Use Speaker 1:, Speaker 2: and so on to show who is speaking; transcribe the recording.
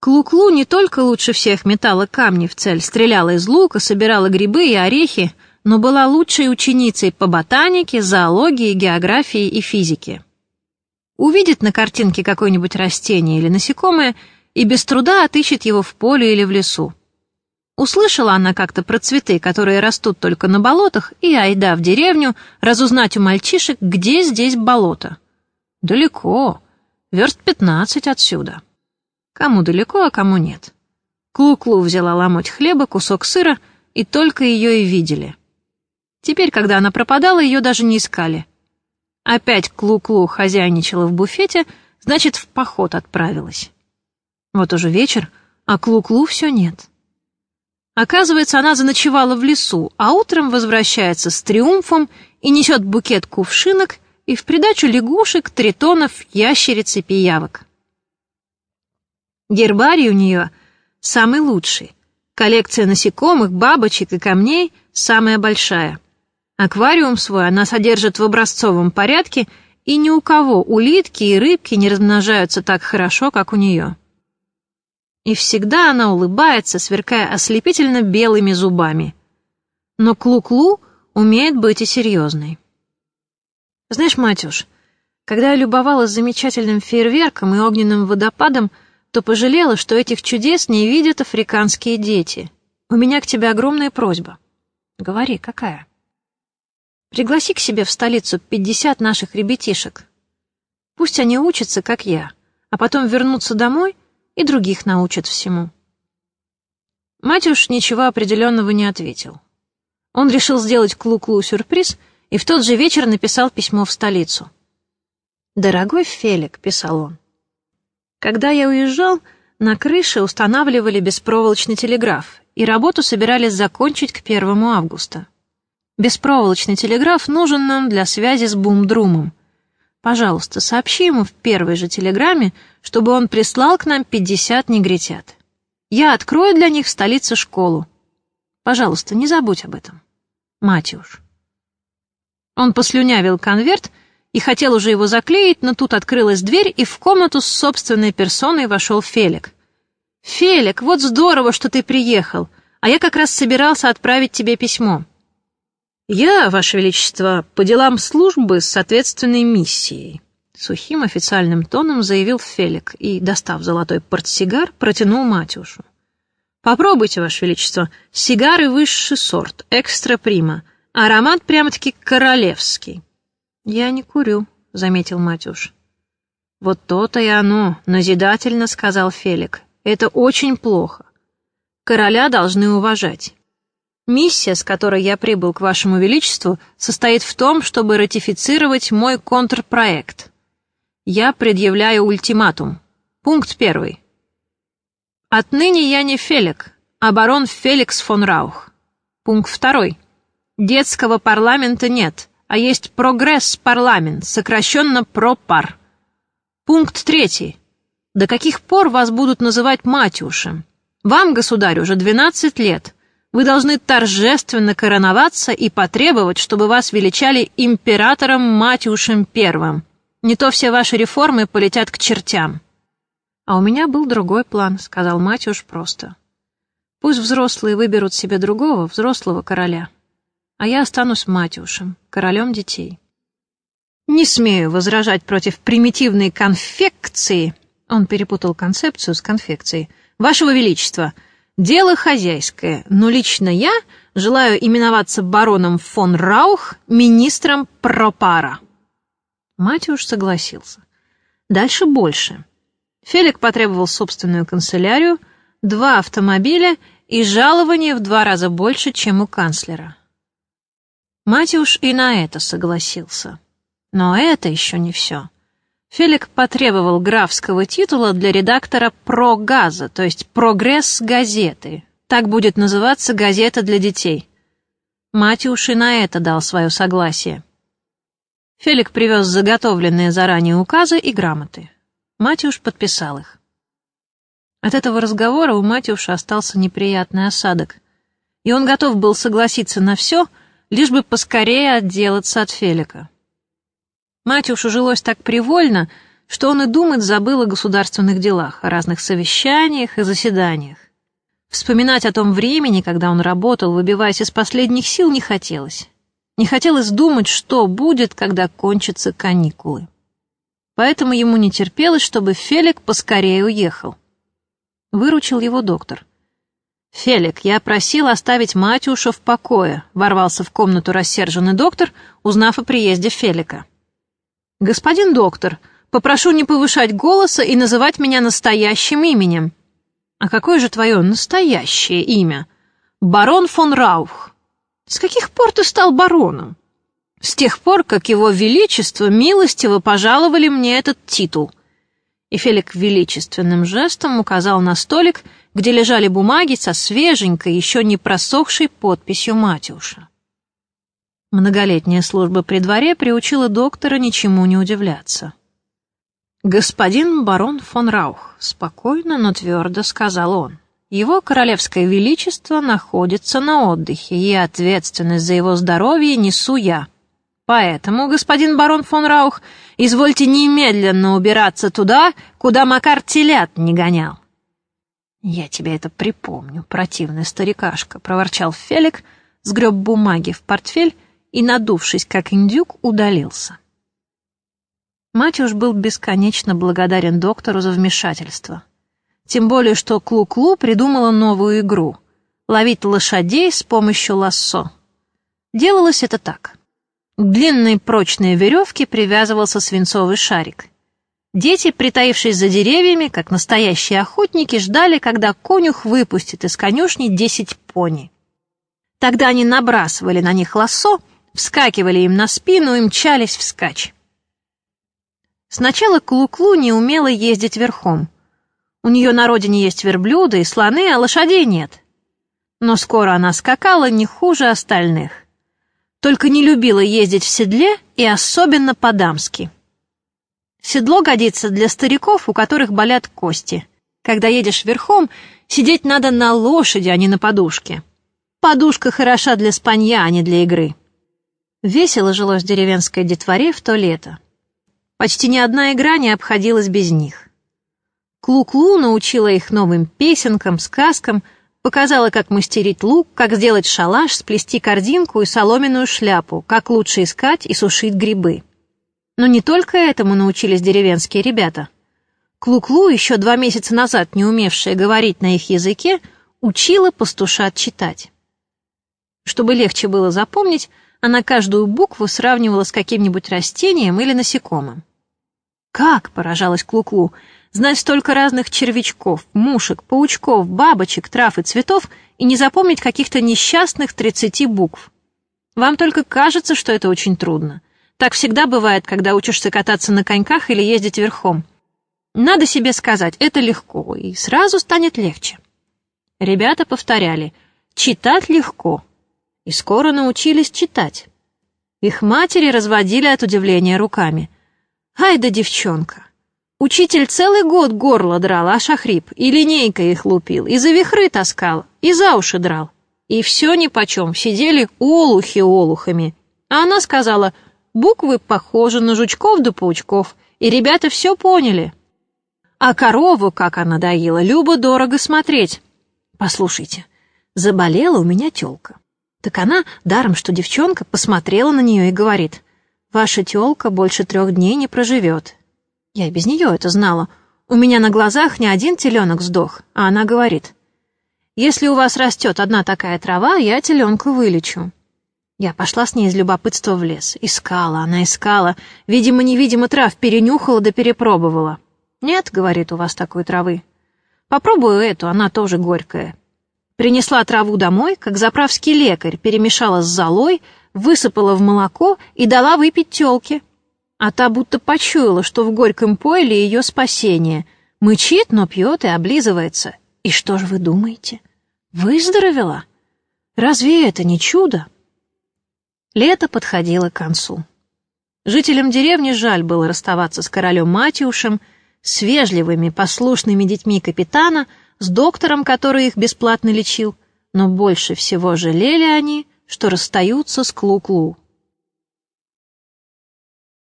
Speaker 1: Клуклу не только лучше всех метала камни в цель, стреляла из лука, собирала грибы и орехи, но была лучшей ученицей по ботанике, зоологии, географии и физике. Увидит на картинке какое-нибудь растение или насекомое и без труда отыщет его в поле или в лесу. Услышала она как-то про цветы, которые растут только на болотах, и айда в деревню разузнать у мальчишек, где здесь болото. Далеко, верст пятнадцать отсюда. Кому далеко, а кому нет. Клу-Клу взяла ломоть хлеба, кусок сыра, и только ее и видели. Теперь, когда она пропадала, ее даже не искали. Опять Клу-Клу хозяйничала в буфете, значит, в поход отправилась. Вот уже вечер, а Клу-Клу все нет. Оказывается, она заночевала в лесу, а утром возвращается с триумфом и несет букет кувшинок и в придачу лягушек, тритонов, ящериц и пиявок. Гербарий у нее самый лучший. Коллекция насекомых, бабочек и камней самая большая. Аквариум свой она содержит в образцовом порядке, и ни у кого улитки и рыбки не размножаются так хорошо, как у нее. И всегда она улыбается, сверкая ослепительно белыми зубами. Но Клу-Клу умеет быть и серьезной. Знаешь, Матюш, когда я любовалась замечательным фейерверком и огненным водопадом, то пожалела, что этих чудес не видят африканские дети. У меня к тебе огромная просьба. Говори, какая? Пригласи к себе в столицу пятьдесят наших ребятишек. Пусть они учатся, как я, а потом вернутся домой и других научат всему. Матюш ничего определенного не ответил. Он решил сделать Клу-Клу сюрприз и в тот же вечер написал письмо в столицу. «Дорогой Фелик», — писал он, — «когда я уезжал, на крыше устанавливали беспроволочный телеграф, и работу собирались закончить к первому августа. Беспроволочный телеграф нужен нам для связи с Бумдрумом. Пожалуйста, сообщи ему в первой же телеграмме, чтобы он прислал к нам пятьдесят негритят. Я открою для них в столице школу. Пожалуйста, не забудь об этом. Матюш. Он послюнявил конверт и хотел уже его заклеить, но тут открылась дверь, и в комнату с собственной персоной вошел Фелик. «Фелик, вот здорово, что ты приехал, а я как раз собирался отправить тебе письмо». «Я, Ваше Величество, по делам службы с соответственной миссией», — сухим официальным тоном заявил Фелик и, достав золотой портсигар, протянул Матюшу. «Попробуйте, Ваше Величество, сигары высший сорт, экстра-прима, аромат прямо-таки королевский». «Я не курю», — заметил Матюш. «Вот то-то и оно», — назидательно сказал Фелик. «Это очень плохо. Короля должны уважать». Миссия, с которой я прибыл к вашему величеству, состоит в том, чтобы ратифицировать мой контрпроект. Я предъявляю ультиматум. Пункт первый. Отныне я не Фелик, а барон Феликс фон Раух. Пункт второй. Детского парламента нет, а есть прогресс-парламент, сокращенно ПРОПАР. Пункт третий. До каких пор вас будут называть Матюшем? Вам, государь, уже 12 лет. Вы должны торжественно короноваться и потребовать, чтобы вас величали императором Матюшем Первым. Не то все ваши реформы полетят к чертям. А у меня был другой план, сказал Матюш просто. Пусть взрослые выберут себе другого, взрослого короля. А я останусь Матюшем, королем детей. Не смею возражать против примитивной конфекции, он перепутал концепцию с конфекцией, вашего величества — Дело хозяйское, но лично я желаю именоваться бароном фон Раух министром пропара. Матюш согласился. Дальше больше. Фелик потребовал собственную канцелярию, два автомобиля и жалование в два раза больше, чем у канцлера. Матюш и на это согласился. Но это еще не все. Фелик потребовал графского титула для редактора «Прогаза», то есть «Прогресс газеты». Так будет называться газета для детей. Матюш и на это дал свое согласие. Фелик привез заготовленные заранее указы и грамоты. Матюш подписал их. От этого разговора у Матюша остался неприятный осадок, и он готов был согласиться на все, лишь бы поскорее отделаться от Фелика. Матюшу жилось так привольно, что он и думать забыл о государственных делах, о разных совещаниях и заседаниях. Вспоминать о том времени, когда он работал, выбиваясь из последних сил, не хотелось. Не хотелось думать, что будет, когда кончатся каникулы. Поэтому ему не терпелось, чтобы Фелик поскорее уехал. Выручил его доктор. «Фелик, я просил оставить Матюша в покое», — ворвался в комнату рассерженный доктор, узнав о приезде Фелика. «Господин доктор, попрошу не повышать голоса и называть меня настоящим именем». «А какое же твое настоящее имя?» «Барон фон Раух». «С каких пор ты стал бароном?» «С тех пор, как его величество милостиво пожаловали мне этот титул». И Фелик величественным жестом указал на столик, где лежали бумаги со свеженькой, еще не просохшей подписью Матюша. Многолетняя служба при дворе приучила доктора ничему не удивляться. «Господин барон фон Раух», — спокойно, но твердо сказал он, — «его королевское величество находится на отдыхе, и ответственность за его здоровье несу я. Поэтому, господин барон фон Раух, извольте немедленно убираться туда, куда Макар телят не гонял». «Я тебе это припомню, противный старикашка», — проворчал Фелик, сгреб бумаги в портфель и, надувшись как индюк, удалился. Матюш был бесконечно благодарен доктору за вмешательство. Тем более, что Клу-Клу придумала новую игру — ловить лошадей с помощью лассо. Делалось это так. К длинной прочной веревке привязывался свинцовый шарик. Дети, притаившись за деревьями, как настоящие охотники, ждали, когда конюх выпустит из конюшни десять пони. Тогда они набрасывали на них лассо, вскакивали им на спину и мчались вскачь. Сначала Клу-Клу не умела ездить верхом. У нее на родине есть верблюды и слоны, а лошадей нет. Но скоро она скакала не хуже остальных. Только не любила ездить в седле и особенно по-дамски. Седло годится для стариков, у которых болят кости. Когда едешь верхом, сидеть надо на лошади, а не на подушке. Подушка хороша для спанья, а не для игры. Весело жилось деревенской детворе в то лето. Почти ни одна игра не обходилась без них. Клу-Клу научила их новым песенкам, сказкам, показала, как мастерить лук, как сделать шалаш, сплести корзинку и соломенную шляпу, как лучше искать и сушить грибы. Но не только этому научились деревенские ребята. Клу-Клу, еще два месяца назад не умевшая говорить на их языке, учила пастушат читать. Чтобы легче было запомнить, она каждую букву сравнивала с каким-нибудь растением или насекомым. «Как?» — поражалась Клуклу. -клу. «Знать столько разных червячков, мушек, паучков, бабочек, трав и цветов и не запомнить каких-то несчастных тридцати букв. Вам только кажется, что это очень трудно. Так всегда бывает, когда учишься кататься на коньках или ездить верхом. Надо себе сказать, это легко, и сразу станет легче». Ребята повторяли «читать легко», и скоро научились читать. Их матери разводили от удивления руками. «Ай да девчонка! Учитель целый год горло драл, аж охрип, и линейкой их лупил, и за вихры таскал, и за уши драл. И все нипочем, сидели олухи олухами. А она сказала, буквы похожи на жучков да паучков, и ребята все поняли. А корову, как она доила, любо-дорого смотреть. Послушайте, заболела у меня тёлка. Так она, даром что девчонка, посмотрела на нее и говорит, «Ваша тёлка больше трех дней не проживет». Я и без нее это знала. У меня на глазах не один теленок сдох, а она говорит, «Если у вас растет одна такая трава, я теленку вылечу». Я пошла с ней из любопытства в лес. Искала, она искала. Видимо-невидимо трав перенюхала да перепробовала. «Нет», — говорит, — «у вас такой травы». «Попробую эту, она тоже горькая». Принесла траву домой, как заправский лекарь, перемешала с золой, высыпала в молоко и дала выпить тёлке. А та будто почуяла, что в горьком пойле ее спасение. Мычит, но пьет и облизывается. И что же вы думаете? Выздоровела? Разве это не чудо? Лето подходило к концу. Жителям деревни жаль было расставаться с королем Матиушем, с вежливыми, послушными детьми капитана — с доктором, который их бесплатно лечил, но больше всего жалели они, что расстаются с Клу-Клу.